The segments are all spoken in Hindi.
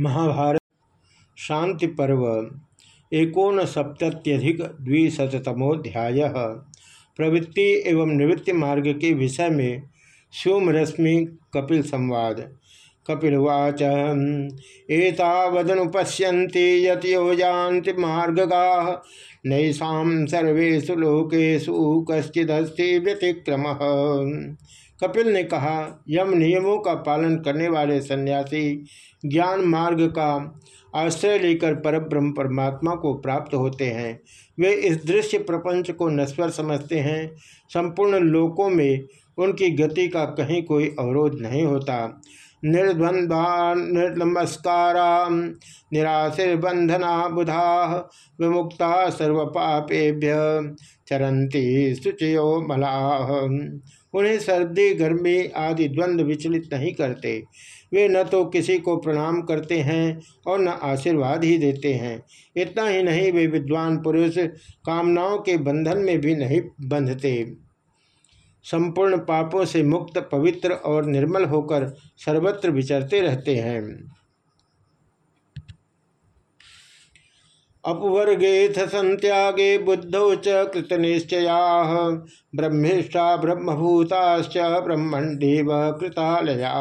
महाभारत, शांति पर्व एकोन सप्तत्यधिक द्विशतमोध्याय प्रवृत्ति एवं निवृत्ति मार्ग के विषय में सोम रश्मि कपिल संवाद। कपिलवाच एतावदनुपश्यन्ति यत मार्गगा, नैषा सर्वेषु लोकेशु कश्चिदस्ति व्यतिक्रम। कपिल ने कहा, यम नियमों का पालन करने वाले सन्यासी ज्ञान मार्ग का आश्रय लेकर परब्रह्म परमात्मा को प्राप्त होते हैं। वे इस दृश्य प्रपंच को नश्वर समझते हैं। संपूर्ण लोकों में उनकी गति का कहीं कोई अवरोध नहीं होता। निर्द्वंद्वा निर्नमस्कारा निराशिर्बंधना बुधा, विमुक्ता सर्वपापेभ्य चरंती शुचयो मलाह उन्हें सर्दी, गर्मी आदि द्वंद्व विचलित नहीं करते। वे न तो किसी को प्रणाम करते हैं और न आशीर्वाद ही देते हैं। इतना ही नहीं, वे विद्वान पुरुष कामनाओं के बंधन में भी नहीं बंधते। संपूर्ण पापों से मुक्त, पवित्र और निर्मल होकर सर्वत्र विचरते रहते हैं। अपवर्गेथ संत्यागे बुद्धौ च कृतनिश्चया ब्रह्मिष्ठा ब्रह्मभूताश्च ब्रह्मण्डेव कृतालया।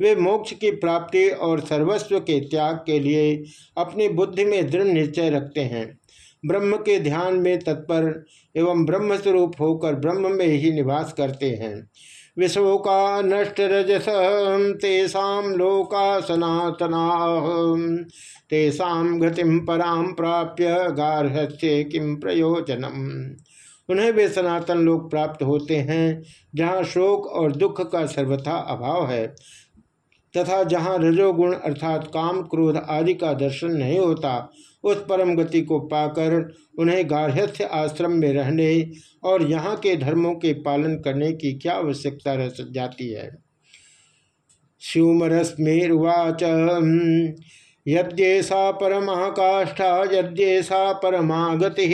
वे मोक्ष की प्राप्ति और सर्वस्व के त्याग के लिए अपनी बुद्धि में दृढ़ निश्चय रखते हैं। ब्रह्म के ध्यान में तत्पर एवं ब्रह्म स्वरूप होकर ब्रह्म में ही निवास करते हैं। विश्वोका नष्ट रजस तेषा लोका सनातना तेषा गतिम पराम प्राप्य गार्हस्थ्य किम प्रयोजनम? उन्हें वे सनातन लोक प्राप्त होते हैं, जहाँ शोक और दुख का सर्वथा अभाव है, तथा जहाँ रजोगुण अर्थात काम, क्रोध आदि का दर्शन नहीं होता उस परम गति को पाकर उन्हें गार्हस्थ्य आश्रम में रहने और यहाँ के धर्मों के पालन करने की क्या आवश्यकता रह जाती है। शिवमरस्मेवाच यद्येषा परमा काष्ठा यद्येषा परमा गति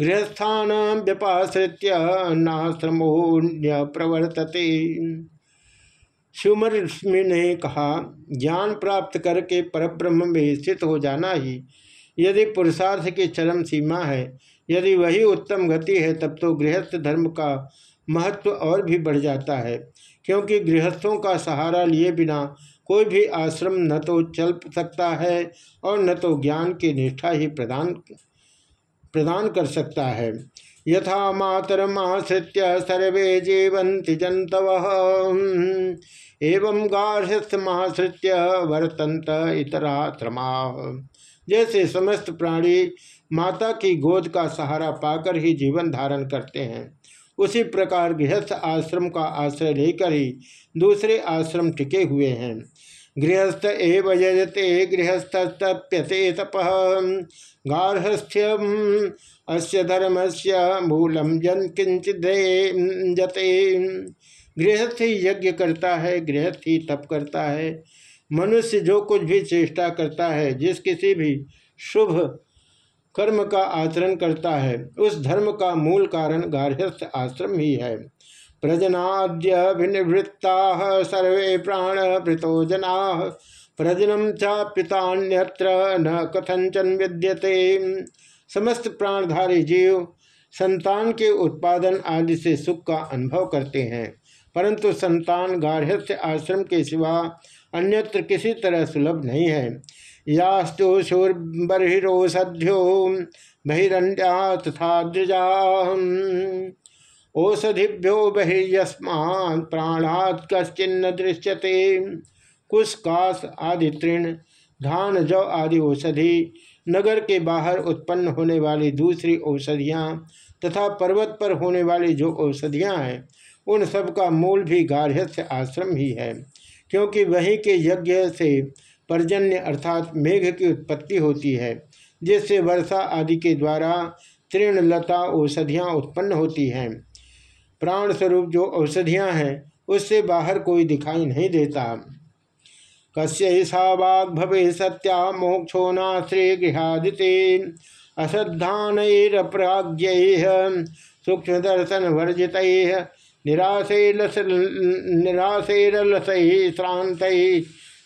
गृहस्थान व्यपाश्रित्य नाश्रमोन्य प्रवर्तते शिवमर ऋषि ने कहा, ज्ञान प्राप्त करके परब्रह्म में स्थित हो जाना ही। यदि पुरुषार्थ की चरम सीमा है, यदि वही उत्तम गति है, तब तो गृहस्थ धर्म का महत्व और भी बढ़ जाता है, क्योंकि गृहस्थों का सहारा लिए बिना कोई भी आश्रम न तो चल सकता है और न तो ज्ञान की निष्ठा ही प्रदान प्रदान कर सकता है। यथा मातरमाश्रित्य सर्वे जीवंति जंतव एवं गार्हस्थमाश्रित्य वर्तंत इतराश्रमा जैसे समस्त प्राणी माता की गोद का सहारा पाकर ही जीवन धारण करते हैं, उसी प्रकार गृहस्थ आश्रम का आश्रय लेकर ही दूसरे आश्रम टिके हुए हैं। गृहस्थ एव यजते गृहस्थप्यते तप। गार्हस्थ्यम, अस्य से मूलम जन जते गृहस्थ ही यज्ञ करता है, गृहस्थ ही तप करता है। मनुष्य जो कुछ भी चेष्टा करता है, जिस किसी भी शुभ कर्म का आचरण करता है, उस धर्म का मूल कारण गार्हस्थ आश्रम ही है। प्रजनाद्यभिनिवृत्ता सर्वे प्राण भृतो जना। प्रजनम चा पितान्यत्र न कथंचन विद्यते। समस्त प्राणधारी जीव संतान के उत्पादन आदि से सुख का अनुभव करते हैं। परंतु संतान गार्हस्थ्य आश्रम के सिवा अन्यत्र किसी तरह सुलभ नहीं है। यास्तु शूर्बर्हिरोषध्यो बहिरण्या तथा द्विजा औषधिभ्यो बहिर्यस्मान प्राणात कश्चिन्न दृश्यते। कुश काश आदि तृण, धान, जौ आदि औषधि, नगर के बाहर उत्पन्न होने वाली दूसरी औषधियाँ तथा पर्वत पर होने वाली जो औषधियाँ हैं, उन सब का मूल भी गार्हस्थ्य आश्रम ही है, क्योंकि वहीं के यज्ञ से पर्जन्य अर्थात मेघ की उत्पत्ति होती है, जिससे वर्षा आदि के द्वारा तृण, लता औषधियाँ उत्पन्न होती हैं। प्राण स्वरूप जो औषधियाँ हैं, उससे बाहर कोई दिखाई नहीं देता। कस्य कस्यषा वाग भवे सत्या मोक्षो नाश्रे गृहादिते। अश्रद्धानप्राज्ञ सूक्ष्म दर्शन वर्जित निराशे निराशेरलस श्रांत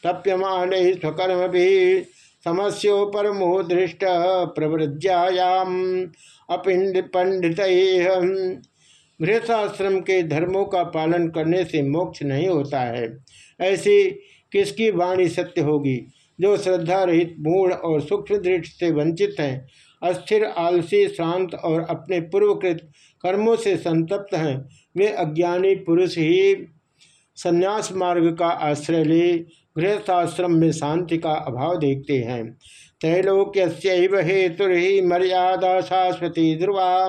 तप्यमान स्वकर्म भी समस्यो परमो दृष्ट प्रवृज्यायाम अपिंड पंडित गृहस्थाश्रम के धर्मों का पालन करने से मोक्ष नहीं होता है। ऐसी किसकी वाणी सत्य होगी? जो श्रद्धा रहित मूढ़ और सूक्ष्म दृष्टि से वंचित हैं, अस्थिर, आलसी, शांत और अपने पूर्वकृत कर्मों से संतप्त हैं, वे अज्ञानी, पुरुष ही संन्यास मार्ग का आश्रय ले गृहस्थाश्रम में शांति का अभाव देखते हैं। त्रैलोक्य हेतु मर्यादा शाश्वती ध्रुवा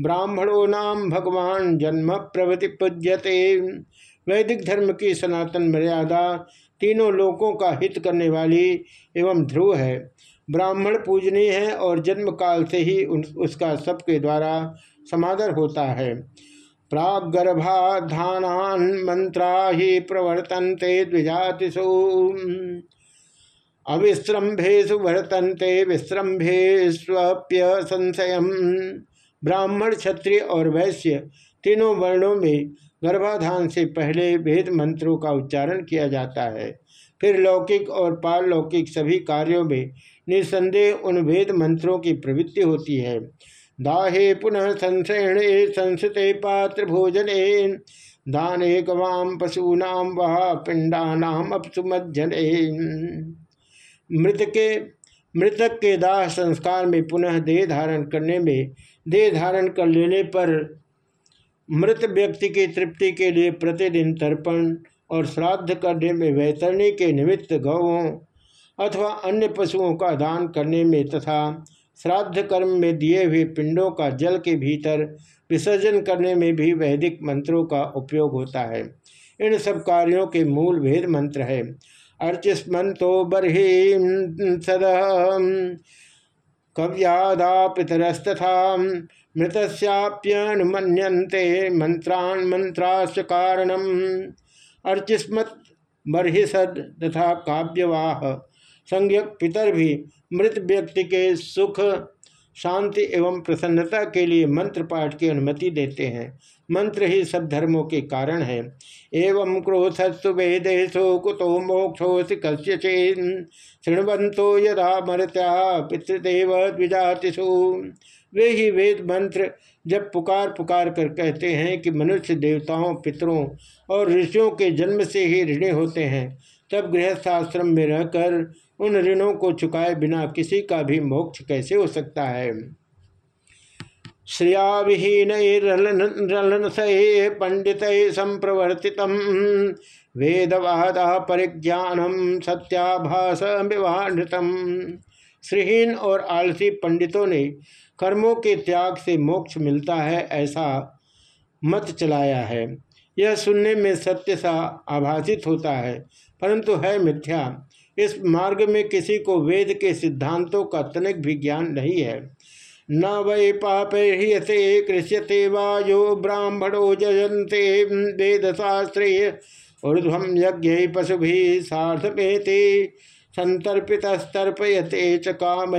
ब्राह्मणों नाम भगवान, जन्म प्रवृति पूज्यते। वैदिक धर्म की सनातन मर्यादा तीनों लोकों का हित करने वाली एवं ध्रुव है। ब्राह्मण पूजनीय है और जन्म काल से ही उसका सबके द्वारा समादर होता है। प्रागर्भाधान मंत्रा ही प्रवर्तनते द्विजातिषु। अविश्रम्भेशु वर्तनते विश्रम्भेष्वप्य संशय ब्राह्मण, क्षत्रिय और वैश्य तीनों वर्णों में गर्भाधान से पहले वेद मंत्रों का उच्चारण किया जाता है। फिर लौकिक और पारलौकिक सभी कार्यों में निसंदेह उन वेद मंत्रों की प्रवृत्ति होती है। दाहे पुनः संश्रयणे संस्ते पात्र भोजन। भोजने दाने गवाम पशूनाम वह पिंडानाम अपसुमज्जने मृत के, मृतक के दाह संस्कार में पुनः देह धारण करने में, देह धारण कर लेने पर मृत व्यक्ति की तृप्ति के लिए प्रतिदिन तर्पण और श्राद्ध करने में वैतरणी के निमित्त गौों अथवा अन्य पशुओं का दान करने में तथा श्राद्ध कर्म में दिए हुए पिंडों का जल के भीतर विसर्जन करने में भी वैदिक मंत्रों का उपयोग होता है। इन सब कार्यों के मूल वेद मंत्र है। अर्चिस्मंतो बर्ही सद कव्यादा पितरस्तथा मृतस्याप्यनुमन्यन्ते मंत्रान् मंत्राश कारणम। अर्चिस्मत बर्हिसद तथा काव्यवाह संज्ञक पितर भी मृत व्यक्ति के सुख शांति एवं प्रसन्नता के लिए मंत्र पाठ की अनुमति देते हैं। मंत्र ही सब धर्मों के कारण है। एवं क्रोधस्तु वेदेशो कुतो मोक्षोसि कस्य शृण्वंतो यदा मरत्या पितृदेव द्विजातिषु। वे ही वेद मंत्र जब पुकार पुकार कर कहते हैं कि मनुष्य देवताओं, पितरों और ऋषियों के जन्म से ही ऋणी होते हैं, तब गृहस्थाश्रम में रहकर उन ऋणों को चुकाए बिना किसी का भी मोक्ष कैसे हो सकता है? श्रिया विहीन सहे पंडित संप्रवर्तित वेदवाद परिज्ञानम सत्याभास विवाहृतम श्रीहीन और आलसी पंडितों ने कर्मों के त्याग से मोक्ष मिलता है ऐसा मत चलाया है। यह सुनने में सत्य सा आभासित होता है, परंतु है मिथ्या। इस मार्ग में किसी को वेद के सिद्धांतों का तनिक भी ज्ञान नहीं है। न वै पाप ह्रियते कृष्यते वायो ब्राह्मणो जयंते वेद शास्त्रे ऊर्ध्व यज्ञ पशु साधपेते संतर्पित स्तर्पयते च काम।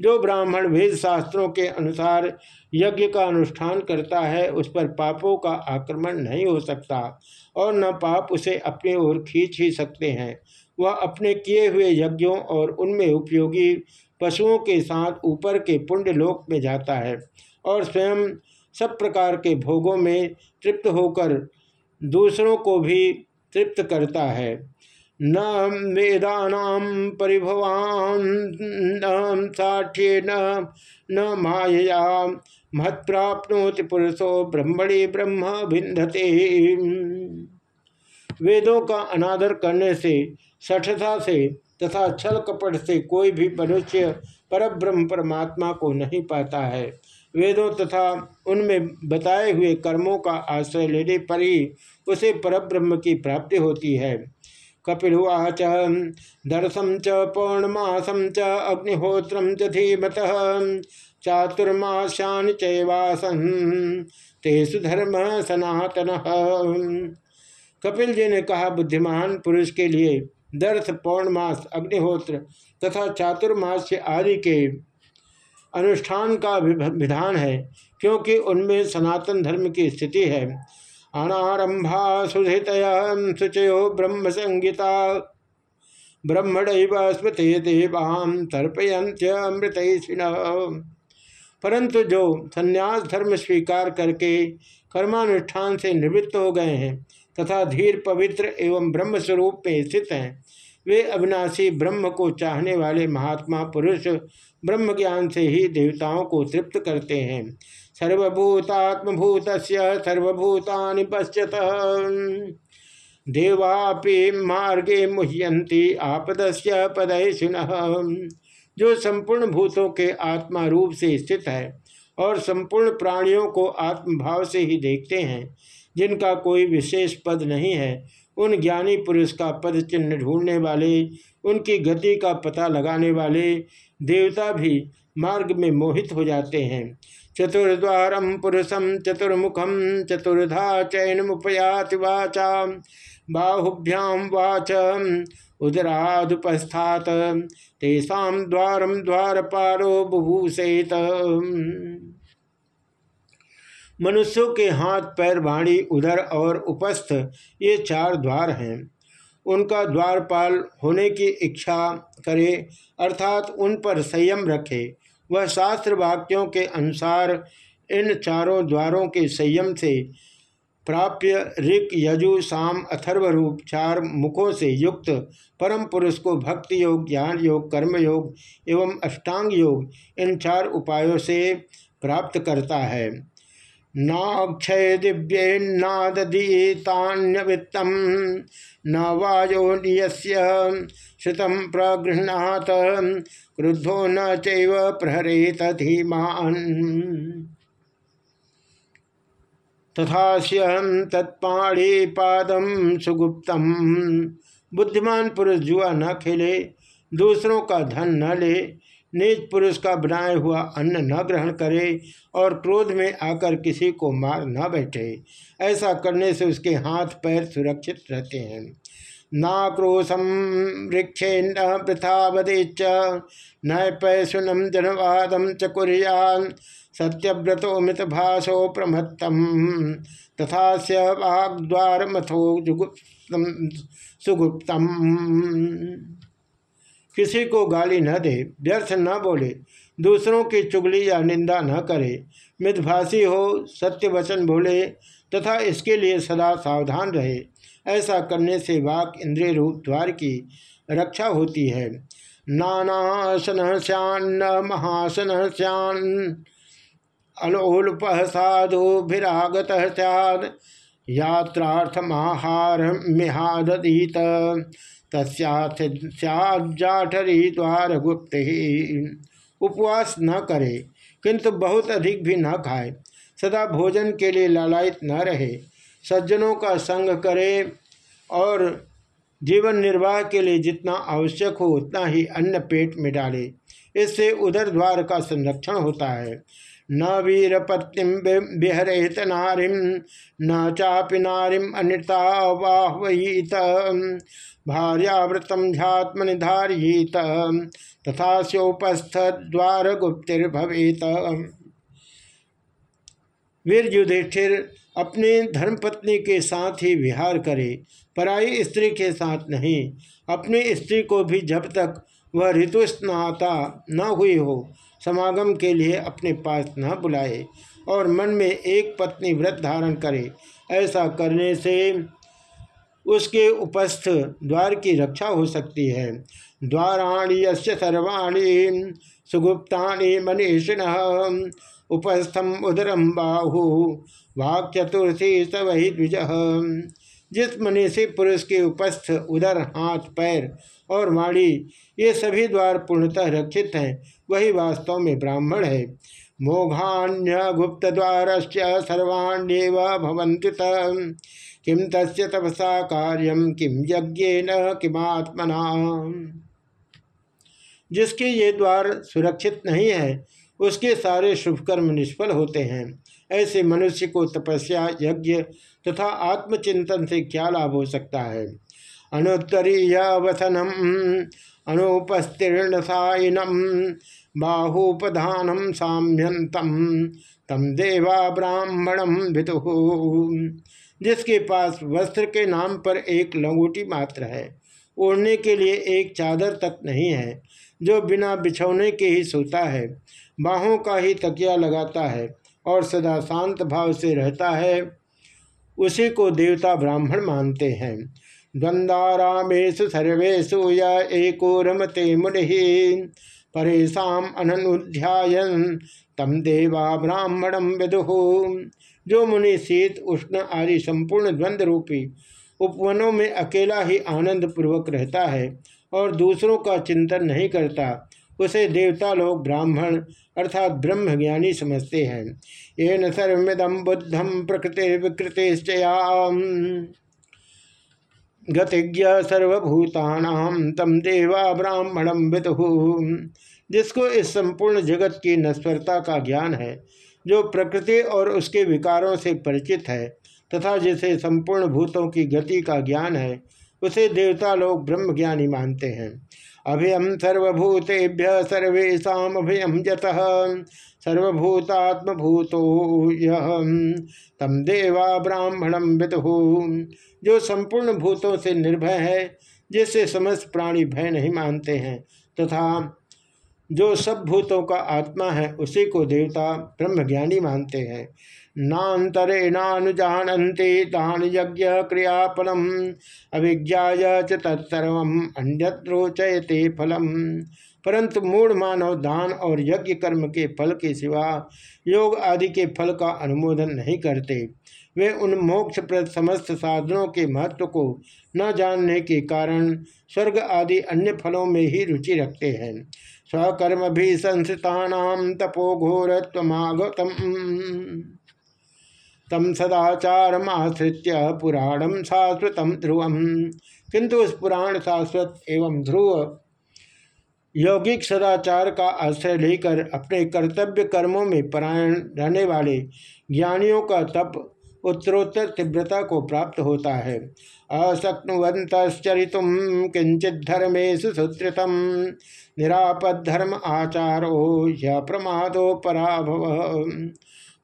जो ब्राह्मण वेद शास्त्रों के अनुसार यज्ञ का अनुष्ठान करता है, उस पर पापों का आक्रमण नहीं हो सकता। और न पाप उसे अपनी ओर खींच ही सकते हैं। वह अपने किए हुए यज्ञों और उनमें उपयोगी पशुओं के साथ ऊपर के पुण्यलोक में जाता है और स्वयं सब प्रकार के भोगों में तृप्त होकर दूसरों को भी तृप्त करता है। न वेदा परिभवान साठ्ये न न माया महत्प्राप्नोति पुरुषो ब्रह्मणि ब्रह्म भिन्धते वेदों का अनादर करने से, सठता से तथा छल कपट से कोई भी मनुष्य परब्रह्म परमात्मा को नहीं पाता है। वेदों तथा उनमें बताए हुए कर्मों का आश्रय लेने पर ही उसे परब्रह्म की प्राप्ति होती है। कपिलवाच दर्शम च पौर्णमासम च अग्निहोत्रम च धीमत, चातुर्माशान चैवासन तेसु धर्म सनातन। कपिल जी ने कहा, बुद्धिमान पुरुष के लिए दर्थ पौर्णमास, अग्निहोत्र तथा चातुर्मास आदि के अनुष्ठान का विधान है, क्योंकि उनमें सनातन धर्म की स्थिति है। अनारंभा सुधित शुचयो ब्रह्म संगीता ब्रह्मण स्मृति देवाम तर्पयंत्यमृत परंतु जो संन्यास धर्म स्वीकार करके कर्मानुष्ठान से निवृत्त हो गए हैं, तथा धीर, पवित्र एवं ब्रह्म स्वरूप में स्थित हैं, वे अविनाशी ब्रह्म को चाहने वाले महात्मा पुरुष ब्रह्म ज्ञान से ही देवताओं को तृप्त करते हैं। सर्वभूतात्मभूत सर्वभूतानि पश्यत। देवापि मार्गे मुह्यंती आपदस्य पदयशिन जो संपूर्ण भूतों के आत्मा रूप से स्थित है और संपूर्ण प्राणियों को आत्मभाव से ही देखते हैं, जिनका कोई विशेष पद नहीं है, उन ज्ञानी पुरुष का पद चिन्ह ढूँढने वाले, उनकी गति का पता लगाने वाले देवता भी मार्ग में मोहित हो जाते हैं। चतुर्द्वारम पुरुषम चतुर्मुखम चतुर्धा चैन मुपयाति वाचा। बाहुभ्याम वाच, उदरादुपस्थात, तेषा द्वारम द्वारपारो बुभूषेत। मनुष्यों के हाथ, पैर वाणी उधर और उपस्थ ये चार द्वार हैं। उनका द्वारपाल होने की इच्छा करे, अर्थात उन पर संयम रखे वह शास्त्र वाक्यों के अनुसार इन चारों द्वारों के संयम से प्राप्य ऋक, यजु, साम अथर्व रूप चार मुखों से युक्त परम पुरुष को भक्ति योग ज्ञान योग कर्म योग एवं अष्टांग योग इन चार उपायों से प्राप्त करता है। नाक्षय दिव्येन्नादीतान्यवित्तम न वायो नियस्य श्रुतम प्रगृहणात क्रुद्धो न चैव प्रहरेत धीमान तथास्यम तत्पाणी पादम सुगुप्तम बुद्धिमान पुरुष जुआ न खेले, दूसरों का धन न ले निज पुरुष का बनाया हुआ अन्न न ग्रहण करे और क्रोध में आकर किसी को मार न बैठे। ऐसा करने से उसके हाथ पैर सुरक्षित रहते हैं। नाक्रोशम वृक्षे न वृथावदेच न पैसुनम जनवादम च कुरियान। सत्यव्रतो मित भाषो प्रमत्तम तथा वाग्द्वार मथो सुगुप्तम। किसी को गाली न दे, व्यर्थ न बोले, दूसरों की चुगली या निंदा न करे। मितभाषी हो सत्य वचन बोले, तथा इसके लिए सदा सावधान रहे। ऐसा करने से वाक इंद्रिय रूप द्वार की रक्षा होती है। नानासन श्यान्न महासन श्यान अलोलुप साधुभिरागत सैद यात्रार्थमाहार मिहादीत तस्याठरी द्वार गुप्त ही उपवास न करे, किंतु बहुत अधिक भी न खाए। सदा भोजन के लिए लालायित न रहे। सज्जनों का संग करें और जीवन निर्वाह के लिए जितना आवश्यक हो उतना ही अन्न पेट में डाले। इससे उदर द्वार का संरक्षण होता है। न वीरपत्तिम बिहरेत नारिम न चापि नारिम अनिता वाहवीत भार्यावृतम झात्मनिधारित तथा स्योपस्थ द्वार गुप्तिर्भवेत वीर युधिष्ठिर अपने धर्मपत्नी के साथ ही विहार करे, पराई स्त्री के साथ नहीं। अपनी स्त्री को भी जब तक वह ऋतुस्नाता न हुई हो, समागम के लिए अपने पास न बुलाए और मन में एक पत्नी व्रत धारण करे, ऐसा करने से उसके उपस्थ द्वार की रक्षा हो सकती है। द्वाराणी यस्य सर्वाणी सुगुप्तानि मनीषिण उपस्थम उदरम बाहु वाक चतुर्थी सवही द्विज जिस मनीषी पुरुष के उपस्थ उदर, हाथ, पैर और वाणी, ये सभी द्वार पूर्णतः रक्षित हैं, वही वास्तव में ब्राह्मण है। मोघान्य गुप्त द्वार सर्वाण्यव भवंत किम तस्य तपसा कार्यम किम यज्ञ न किमात्मना। जिसके ये द्वार सुरक्षित नहीं है उसके सारे शुभकर्म निष्फल होते हैं। ऐसे मनुष्य को तपस्या, यज्ञ तथा आत्मचिंतन से क्या लाभ हो सकता है? अनुत्तरीय वसनम अनुपस्तीर्ण साइनम बाहुपधानम साम्यंतम तम देवा ब्राह्मणम भितु जिसके पास वस्त्र के नाम पर एक लंगोटी मात्र है, ओढ़ने के लिए एक चादर तक नहीं है, जो बिना बिछौने के ही सोता है। बाहों का ही तकिया लगाता है और सदा शांत भाव से रहता है। उसी को देवता ब्राह्मण मानते हैं। द्वंदारामेशु सर्वेशु या एको रमते मुनि परेशान अननुध्यायन। तम देवा ब्राह्मणम विदुहु जो मुनि शीत उष्ण आदि संपूर्ण द्वंद रूपी उपवनों में अकेला ही आनंद पूर्वक रहता है और दूसरों का चिंतन नहीं करता उसे देवता लोग ब्राह्मण अर्थात ब्रह्म ज्ञानी समझते हैं। ये न सर्वदम बुद्धम प्रकृति विकृतिश्चयाम गतिज्ञ सर्वभूतानाम तम देवा ब्राह्मणम विदु। जिसको इस संपूर्ण जगत की नश्वरता का ज्ञान है, जो प्रकृति और उसके विकारों से परिचित है, तथा जिसे संपूर्ण भूतों की गति का ज्ञान है, उसे देवता लोग ब्रह्म ज्ञानी मानते हैं। अभयम सर्वभूतेभ्य सर्वेशा अभयम भूतो तम देवा ब्राह्मणम विदु। जो संपूर्ण भूतों से निर्भय है जिससे समस्त प्राणी भय नहीं मानते हैं, तथा तो जो सब भूतों का आत्मा है, उसी को देवता ब्रह्मज्ञानी मानते हैं। नान्तरेणानुजानन्ति तान यज्ञ क्रियाफलम अभिज्ञा च तत्सर्व अन्यत्रोचयते फलम। परंतु मूढ़ मानव दान और यज्ञ कर्म के फल के सिवा योग आदि के फल का अनुमोदन नहीं करते। वे उन मोक्ष प्रद समस्त साधनों के महत्व को न जानने के कारण स्वर्ग आदि अन्य फलों में ही रुचि रखते हैं। स्वकर्म भी संस्था तपो घोरत्वगतम तम सदाचार आश्रित पुराणम शाश्वत ध्रुवम। किंतु उस पुराण शाश्वत एवं ध्रुव यौगिक सदाचार का आश्रय लेकर अपने कर्तव्य कर्मों में परायण रहने वाले ज्ञानियों का तप उत्तरोत्तर तीव्रता को प्राप्त होता है। अशक्नुवंतरित किंचित धर्मेश सुश्रितम निरापद धर्म आचारो यह प्रमादो पराभव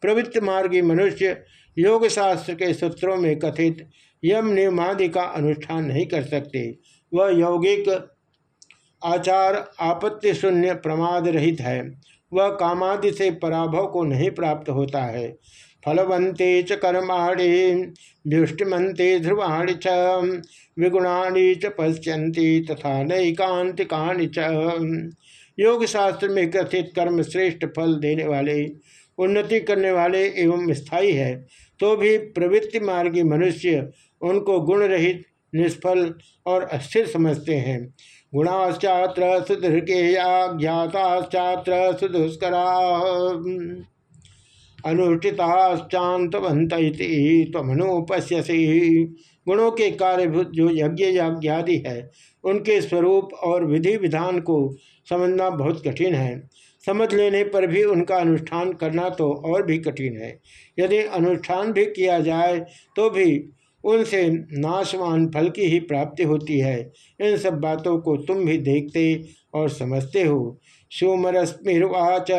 प्रवृत्त मार्गी मनुष्य योग शास्त्र के सूत्रों में कथित यम नियमादि का अनुष्ठान नहीं कर सकते। वह यौगिक आचार आपत्ति शून्य प्रमाद रहित है। वह कामादि से पराभव को नहीं प्राप्त होता है। फलवंते च कर्माणि व्युष्टिमंते ध्रुवाणी च, विगुणाणी च पश्यंती तथा नैकांतिकानि च। योग शास्त्र में कथित कर्म श्रेष्ठ फल देने वाले उन्नति करने वाले एवं स्थायी है तो भी प्रवृत्ति मार्गी मनुष्य उनको गुण रहित निष्फल और अस्थिर समझते हैं। गुणाश्चात्र सुदृकेया ज्ञाताश्चात्र सुदुष्करा अनुष्ठिताश्चातवंत तमनुपश्यसी गुणों के कार्यभूत जो यज्ञ याज्ञादि है, उनके स्वरूप और विधि विधान को समझना बहुत कठिन है। समझ लेने पर भी उनका अनुष्ठान करना तो और भी कठिन है। यदि अनुष्ठान भी किया जाए तो भी उनसे नाशवान फल की ही प्राप्ति होती है। इन सब बातों को तुम भी देखते और समझते हो। सुमरस्मिर्वाच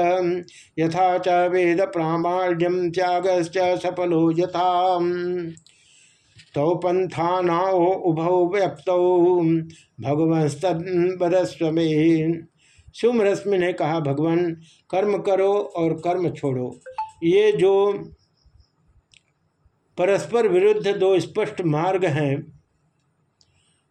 यथा च वेद प्रामाण्यम त्यागश्च सफलो यथा तौ पंथानाओ उभौ व्यक्तौ। भगवस्तरस्व शुम रश्मि ने कहा, भगवान, कर्म करो और कर्म छोड़ो। ये जो परस्पर विरुद्ध दो स्पष्ट मार्ग हैं,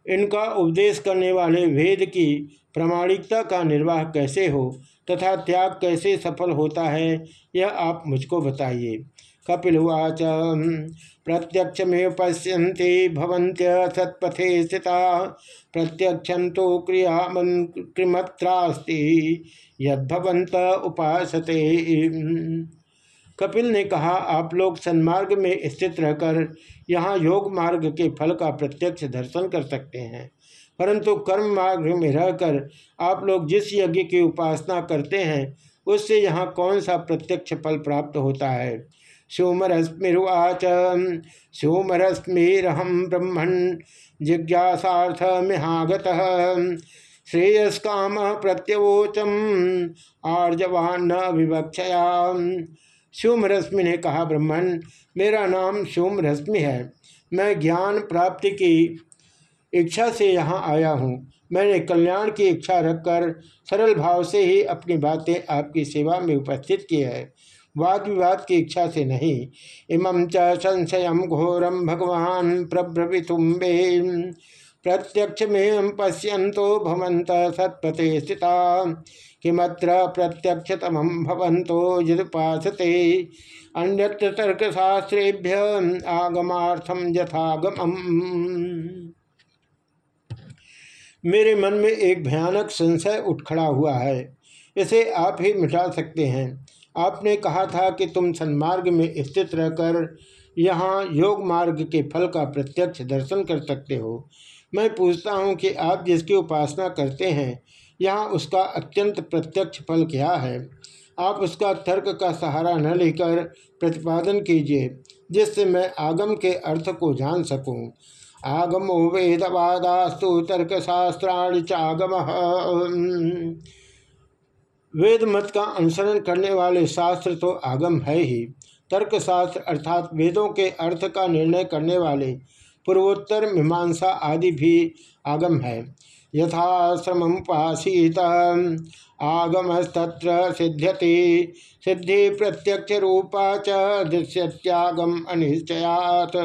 इनका उपदेश करने वाले वेद की प्रामाणिकता का निर्वाह कैसे हो तथा त्याग कैसे सफल होता है, यह आप मुझको बताइए। कपिलवाच। प्रत्यक्ष में पश्यन्ति भवंत्य सत्पथे स्थिता। प्रत्यक्ष तो क्रिया कृमत्रास्ति यदवंत उपासते। कपिल ने कहा, आप लोग सन्मार्ग में स्थित रहकर यहाँ योग मार्ग के फल का प्रत्यक्ष दर्शन कर सकते हैं। परंतु कर्म मार्ग में रहकर आप लोग जिस यज्ञ की उपासना करते हैं, उससे यहाँ कौन सा प्रत्यक्ष फल प्राप्त होता है? सोमरश्मिर्वाच सोमरश्मिरहम ब्रह्मण जिज्ञासार्थमिहागत श्रेयस काम प्रत्यवोचम, आर्जवान न विवक्षया सोम रश्मि ने कहा ब्रह्मण मेरा नाम सोम रश्मि है। मैं ज्ञान प्राप्ति की इच्छा से यहाँ आया हूँ। मैंने कल्याण की इच्छा रखकर सरल भाव से ही अपनी बातें आपकी सेवा में उपस्थित की है। वाद विवाद की इच्छा से नहीं। इमं च संशय घोरम भगवान प्रभ्रवितुम्बे प्रत्यक्ष में पश्यंतो भवंत सत्पते स्थिता। किमत्र प्रत्यक्षतम भवंतो यदुपासते। अन्यत्र तर्कशास्त्रेभ्य आगमार्थम यथागम मेरे मन में एक भयानक संशय उठ खड़ा हुआ है। इसे आप ही मिटा सकते हैं। आपने कहा था कि तुम सन्मार्ग में स्थित रहकर यहाँ योग मार्ग के फल का प्रत्यक्ष दर्शन कर सकते हो। मैं पूछता हूँ कि आप जिसकी उपासना करते हैं, यहाँ उसका अत्यंत प्रत्यक्ष फल क्या है? आप उसका तर्क का सहारा न लेकर प्रतिपादन कीजिए, जिससे मैं आगम के अर्थ को जान सकूँ। आगमो वेदवादास्तु तर्क शास्त्राण चागम। वेद मत का अनुसरण करने वाले शास्त्र तो आगम है ही। तर्क शास्त्र अर्थात वेदों के अर्थ का निर्णय करने वाले पूर्वोत्तर मीमांसा आदि भी आगम है। यथाश्रम पासीत आगमस्तत्र सिद्ध्यति सिद्धि प्रत्यक्ष रूपा च दृश्यत्यागम अनिश्चयात।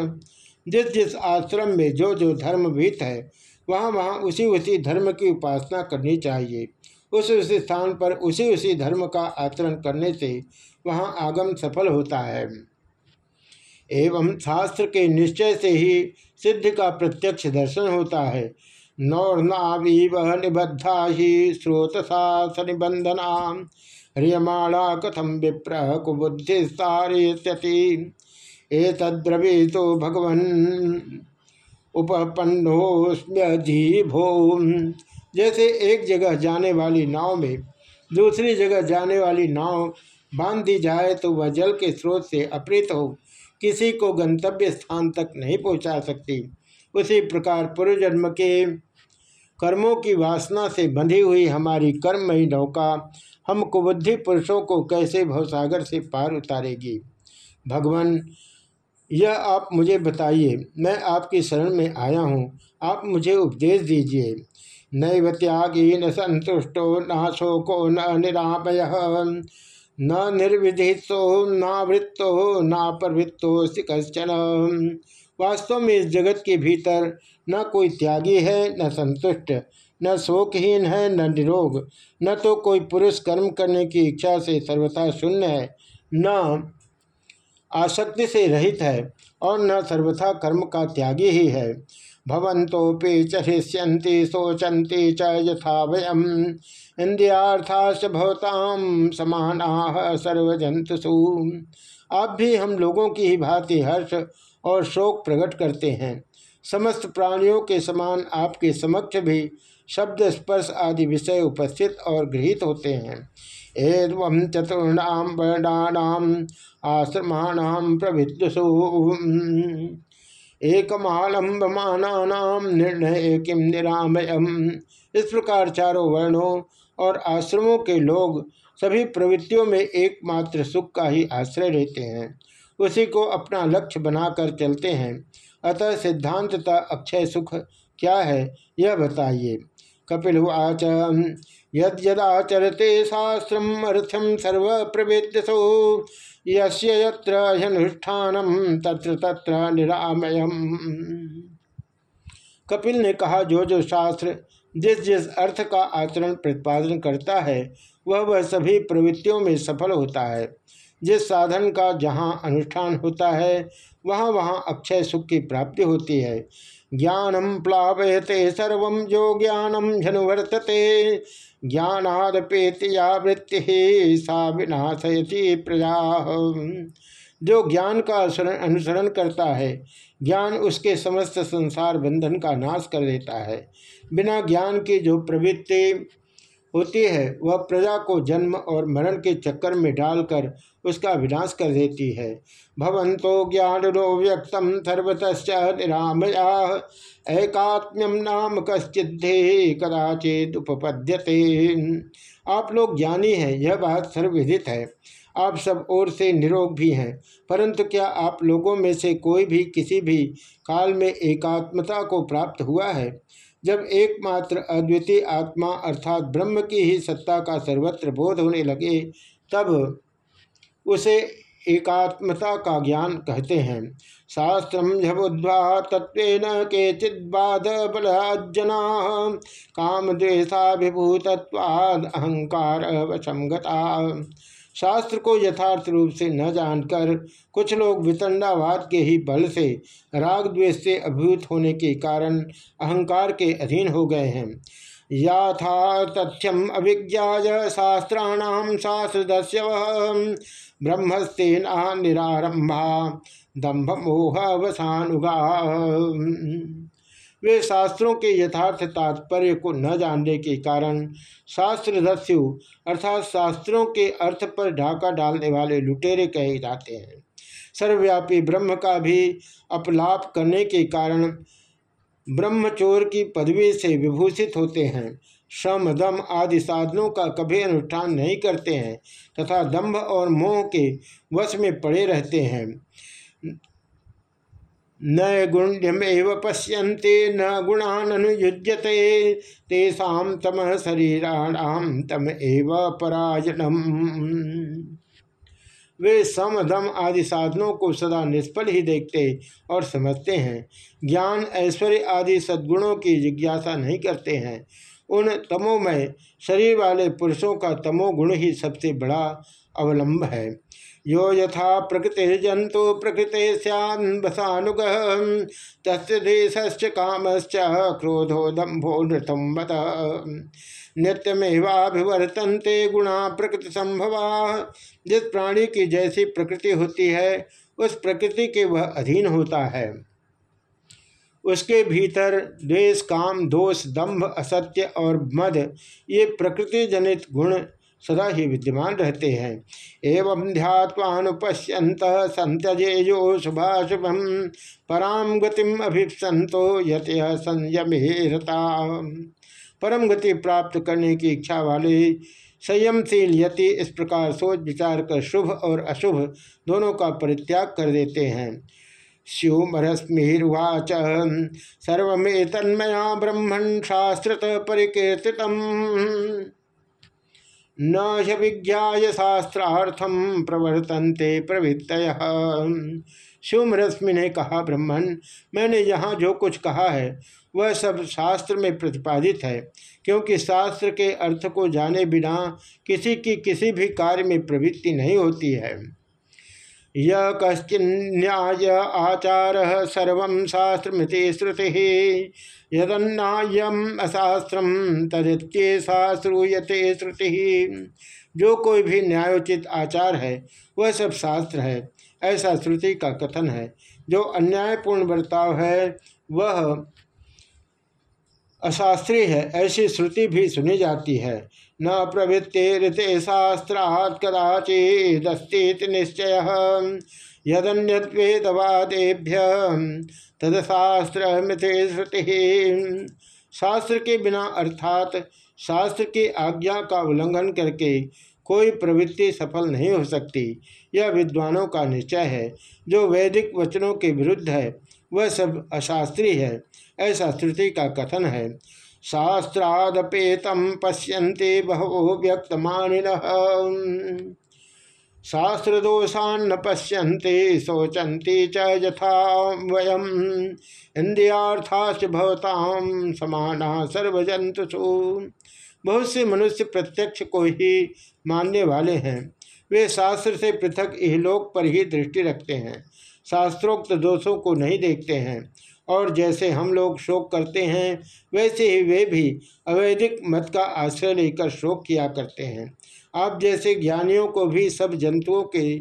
जिस जिस आश्रम में जो जो धर्म भीत है, वहाँ वहाँ उसी उसी धर्म की उपासना करनी चाहिए। उस उस स्थान पर उसी उसी धर्म का आचरण करने से वहाँ आगम सफल होता है। एवं शास्त्र के निश्चय से ही सिद्ध का प्रत्यक्ष दर्शन होता है। नौर्नावीव निबद्धा ही स्रोतसा निबंधना। ह्रियमाणा कथम विप्र कुबुद्धि तद्रवी तो भगवन उपपन्नोस्म्यधी भो जैसे एक जगह जाने वाली नाव में दूसरी जगह जाने वाली नाव बाँध दी जाए तो वह जल के स्रोत से अप्रित हो। किसी को गंतव्य स्थान तक नहीं पहुँचा सकती। उसी प्रकार पूर्व जन्म के कर्मों की वासना से बंधी हुई हमारी कर्ममयी नौका हम कुबुद्धि पुरुषों को कैसे भवसागर से पार उतारेगी? भगवान, यह आप मुझे बताइए। मैं आपकी शरण में आया हूँ। आप मुझे उपदेश दीजिए। नैव त्यागी न संतुष्टो न शोको न निरामय न निर्विधितो नावृत्तो न प्रवृत्तो कश्चन। वास्तव में इस जगत के भीतर न कोई त्यागी है, न संतुष्ट, न शोकहीन है, न निरोग। न तो कोई पुरुष कर्म करने की इच्छा से सर्वथा शून्य है, न आसक्ति से रहित है और न सर्वथा कर्म का त्यागी ही है। भवंतोपि चरिष्यंति सोचंती च यथा वयम। इंद्रियार्थाश भवताम समाना सर्वजंतु आप भी हम लोगों की ही भांति हर्ष और शोक प्रकट करते हैं। समस्त प्राणियों के समान आपके समक्ष भी शब्द स्पर्श आदि विषय उपस्थित और गृहित होते हैं। एवं चतुर्णाम वर्णानाम आश्रमाणाम प्रभृतसु एकमालंबमानाम निर्णय किम निरामयम? इस प्रकार चारों वर्णों और आश्रमों के लोग सभी प्रवृत्तियों में एकमात्र सुख का ही आश्रय लेते हैं। उसी को अपना लक्ष्य बनाकर चलते हैं। अतः सिद्धांत सिद्धांतता अक्षय सुख क्या है, यह बताइए। कपिल उच यद यदाचरते शास्त्रम अर्थम सर्व प्रवेद्यसो यनुष्ठानम तत्र तत्र निरामयम। कपिल ने कहा, जो जो शास्त्र, जिस जिस अर्थ का आचरण प्रतिपादन करता है, वह वह सभी प्रवृत्तियों में सफल होता है। जिस साधन का जहाँ अनुष्ठान होता है, वहाँ वहाँ अक्षय सुख की प्राप्ति होती है। ज्ञानम प्लावयते सर्व जो ज्ञानम झनुवर्तते ज्ञानादपेति या वृत्ति सा विनाशयती प्रजा। जो ज्ञान का अनुसरण करता है, ज्ञान उसके समस्त संसार बंधन का नाश कर देता है। बिना ज्ञान के जो प्रवृत्ति होती है, वह प्रजा को जन्म और मरण के चक्कर में डालकर उसका विनाश कर देती है। भवंतो ज्ञान व्यक्तम सर्वत निरामया एकात्म्यम नाम कश्चिद्धे कदाचित उपपद्यते। आप लोग ज्ञानी हैं, यह बात सर्वविदित है। आप सब ओर से निरोग भी हैं, परंतु क्या आप लोगों में से कोई भी किसी भी काल में एकात्मता को प्राप्त हुआ है? जब एकमात्र अद्वितीय आत्मा अर्थात ब्रह्म की ही सत्ता का सर्वत्र बोध होने लगे, तब उसे एकात्मता का ज्ञान कहते हैं। शास्त्रम झबुद्वा तत्व के चिद्वाद बलजना काम द्वेषाभिभूतत्वाद अहंकार वशम शास्त्र को यथार्थ रूप से न जानकर कुछ लोग वितंडावाद के ही बल से राग द्वेष से अभिभूत होने के कारण अहंकार के अधीन हो गए हैं। याथा तथ्यम अभिज्ञा शास्त्राण शास्त्र ब्रह्मस्तेना निरारंभा दम्भ मोह वसानुगा वे शास्त्रों के यथार्थ तात्पर्य को न जानने के कारण शास्त्र दस्यु अर्थात शास्त्रों के अर्थ पर ढाका डालने वाले लुटेरे कहे जाते हैं। सर्वव्यापी ब्रह्म का भी अपलाप करने के कारण ब्रह्मचोर की पदवी से विभूषित होते हैं। श्रम, दम आदि साधनों का कभी अनुष्ठान नहीं करते हैं तथा दम्भ और मोह के वश में पड़े रहते हैं। न गुण्यमेव पश्यन्ते न गुणान अनुयुज्यते तेषा तम शरीराणाम तम एव परायणम। वे समधम आदि साधनों को सदा निष्फल ही देखते और समझते हैं। ज्ञान, ऐश्वर्य आदि सद्गुणों की जिज्ञासा नहीं करते हैं। उन तमोमय शरीर वाले पुरुषों का तमोगुण ही सबसे बड़ा अवलंब है। यो यथा प्रकृति जंतु प्रकृति सैनुग तस् कामश्च क्रोधो दम्भो नृतम बत नित्यमेवाभिवर्तनते गुणा प्रकृति संभवा जिस प्राणी की जैसी प्रकृति होती है, उस प्रकृति के वह अधीन होता है। उसके भीतर द्वेष काम, दोष दंभ असत्य और मद, ये प्रकृति जनित गुण सदा ही विद्यमान रहते हैं। एवं ध्यात्वानुपश्यंत संत्यजेयो शुभाशुभम पराम गतिम अभिपसंतो यत संयमेरता। परम गति प्राप्त करने की इच्छा वाले संयमशील यति इस प्रकार सोच विचार कर शुभ और अशुभ दोनों का परित्याग कर देते हैं। स्यूमरश्मिर्वाच सर्वे तन्मया ब्रह्मण शास्त्रत परिकीर्तितम। न विज्ञा शास्त्रार्थम प्रवर्तनते प्रवृत्त शिवम रश्मि ने कहा ब्रह्मण मैंने यहाँ जो कुछ कहा है, वह सब शास्त्र में प्रतिपादित है, क्योंकि शास्त्र के अर्थ को जाने बिना किसी की किसी भी कार्य में प्रवृत्ति नहीं होती है। यह कश्चिन्याय आचार सर्व शास्त्रमिति श्रुति। यदन्नायम अशास्त्रम तदित्येषा श्रूयते श्रुति। जो कोई भी न्यायोचित आचार है, वह सब शास्त्र है। ऐसा श्रुति का कथन है। जो अन्यायपूर्ण बर्ताव है, वह अशास्त्रीय है, ऐसी श्रुति भी सुनी जाती है। न प्रवृत्ति ऋते शास्त्रात् कदाचिदस्तीत निश्चय। यदन्यवेदवादेभ्य तदशास्त्र मिथे श्रुति। शास्त्र के बिना अर्थात शास्त्र की आज्ञा का उल्लंघन करके कोई प्रवृत्ति सफल नहीं हो सकती। यह विद्वानों का निश्चय है, जो वैदिक वचनों के विरुद्ध है। वह सब अशास्त्रीय है, ऐसा श्रुति का कथन है। शास्त्रादपेतम पश्यन्ते बहवो व्यक्तमानिन। शास्त्र दोषान्न पश्यन्ते, शोचन्ते च यथा वयम। इंद्रियार्थाच भवताम समाना सर्वजंतुषु बहुत से मनुष्य प्रत्यक्ष को ही मानने वाले हैं। वे शास्त्र से पृथक इहलोक पर ही दृष्टि रखते हैं। शास्त्रोक्त दोषों को नहीं देखते हैं। और जैसे हम लोग शोक करते हैं, वैसे ही वे भी अवैधिक मत का आश्रय लेकर शोक किया करते हैं। आप जैसे ज्ञानियों को भी सब जंतुओं के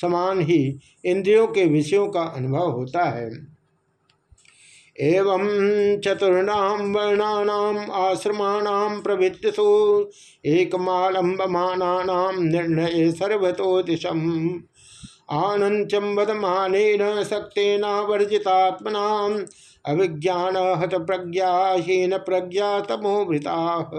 समान ही इंद्रियों के विषयों का अनुभव होता है। एवं चतुर्णाम वर्णानाम आश्रमाणाम प्रवृत्तिषु एकमालंबमानानाम निर्णय सर्वतो दिशम आनंचम वदमान शक्तेनावर्जितात्मना अभिज्ञान हत प्रज्ञाहीन प्रज्ञा तमोभृता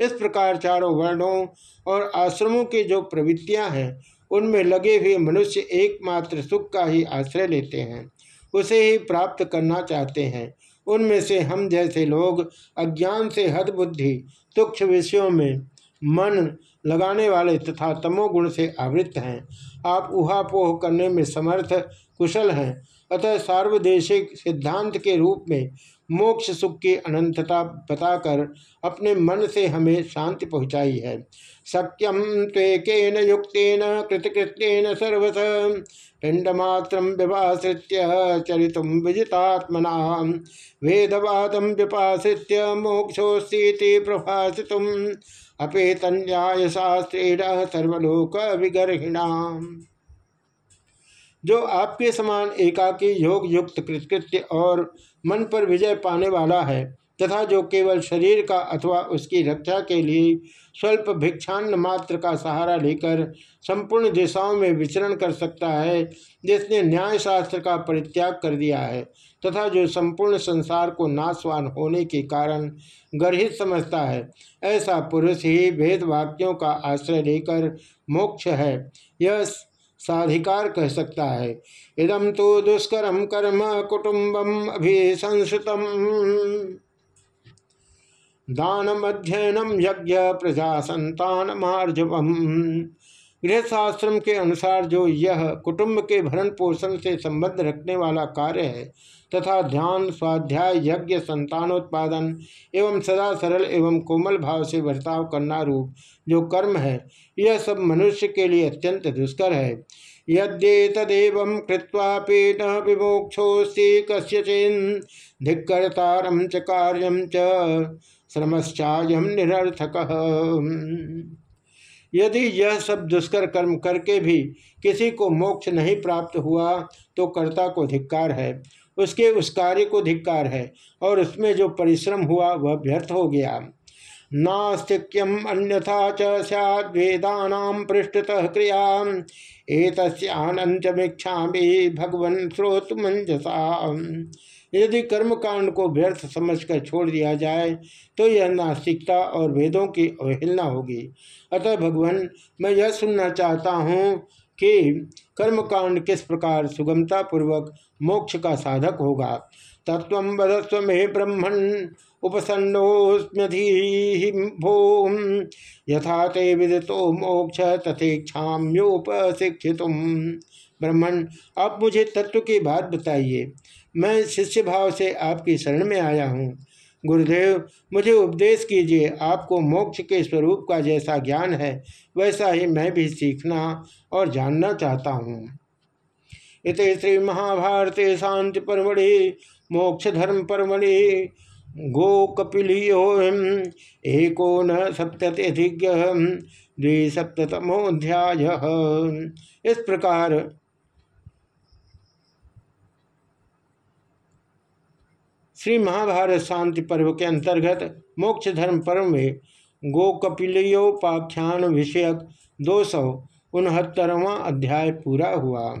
इस प्रकार चारों वर्णों और आश्रमों की जो प्रवृत्तियाँ हैं, उनमें लगे हुए मनुष्य एकमात्र सुख का ही आश्रय लेते हैं। उसे ही प्राप्त करना चाहते हैं। उनमें से हम जैसे लोग अज्ञान से हद बुद्धि तुक्ष विषयों में मन लगाने वाले तथा तमोगुण से आवृत्त हैं। आप उहापोह करने में समर्थ कुशल हैं। अतः सार्वदेशिक सिद्धांत के रूप में मोक्ष सुख की अनंतता बताकर अपने मन से हमें शांति पहुँचाई है। सक्यम त्वेकेन युक्तेन कृतकृत्यन सर्वस। पिंडमात्र विभाश्रित्य चरित विजितात्मना। वेदवादम विपाश्रित्य मोक्षोस्ती प्रभाषित अपेतन्याय शास्त्रेण सर्वलोक विगर्हिणाम जो आपके समान एकाकी योग युक्त कृतकृत्य और मन पर विजय पाने वाला है, तथा जो केवल शरीर का अथवा उसकी रक्षा के लिए स्वल्प भिक्षान्न मात्र का सहारा लेकर संपूर्ण दिशाओं में विचरण कर सकता है, जिसने न्याय शास्त्र का परित्याग कर दिया है। तथा जो संपूर्ण संसार को नाशवान होने के कारण गर्हित समझता है। ऐसा पुरुष ही वेद वाक्यों का आश्रय लेकर मोक्ष है, यह साधिकार कह सकता है। इदम तो दुष्करम कर्म कुटुम्बम अभिसंसुतम। दानम अध्ययनम यज्ञ प्रजा संतान मार्जवम गृहशास्त्रम के अनुसार जो यह कुटुंब के भरण पोषण से संबंध रखने वाला कार्य है तथा ध्यान स्वाध्याय यज्ञ संतानोत्पादन एवं सदा सरल एवं कोमल भाव से बर्ताव करना रूप जो कर्म है, यह सब मनुष्य के लिए अत्यंत दुष्कर है। यद्ये तदेव कृत्वापि न विमोक्षोस्ति कस्यचिन्, धिक्कर्तारं च कार्यं च निरर्थक। यदि यह सब दुष्कर कर्म करके भी किसी को मोक्ष नहीं प्राप्त हुआ तो कर्ता को धिक्कार है। उसके उस कार्य को धिक्कार है और उसमें जो परिश्रम हुआ वह व्यर्थ हो गया। नास्तिक्यम अन्यथा च पृष्ठतः क्रिया एतस्यानंतमीक्षा भगवन स्रोत मंजसा यदि कर्म कांड को व्यर्थ समझकर छोड़ दिया जाए तो यह नास्तिकता और वेदों की अवहेलना होगी। अतः भगवान, मैं यह सुनना चाहता हूँ कि कर्मकांड किस प्रकार सुगमता पूर्वक मोक्ष का साधक होगा? तत्व वधस्व में ब्रह्मण उपसन्नोस्म्यधि भो यथा ते विदितो मोक्ष तथेक्षाम्योपशिक्षित ब्रह्मण आप मुझे तत्व की बात बताइए। मैं शिष्य भाव से आपकी शरण में आया हूँ। गुरुदेव, मुझे उपदेश कीजिए, आपको मोक्ष के स्वरूप का जैसा ज्ञान है, वैसा ही मैं भी सीखना और जानना चाहता हूँ। इत श्री महाभारत शांति परमढ़ि, मोक्ष धर्म परमढ़ि गो कपिलियो एको न सप्तत्यधिज्ञ द्विसप्तमोध्याय इस प्रकार श्री महाभारत शांति पर्व के अंतर्गत मोक्ष धर्म पर्व में गोकपिलोपाख्यान विषयक दो सौ उनहत्तरवा अध्याय पूरा हुआ।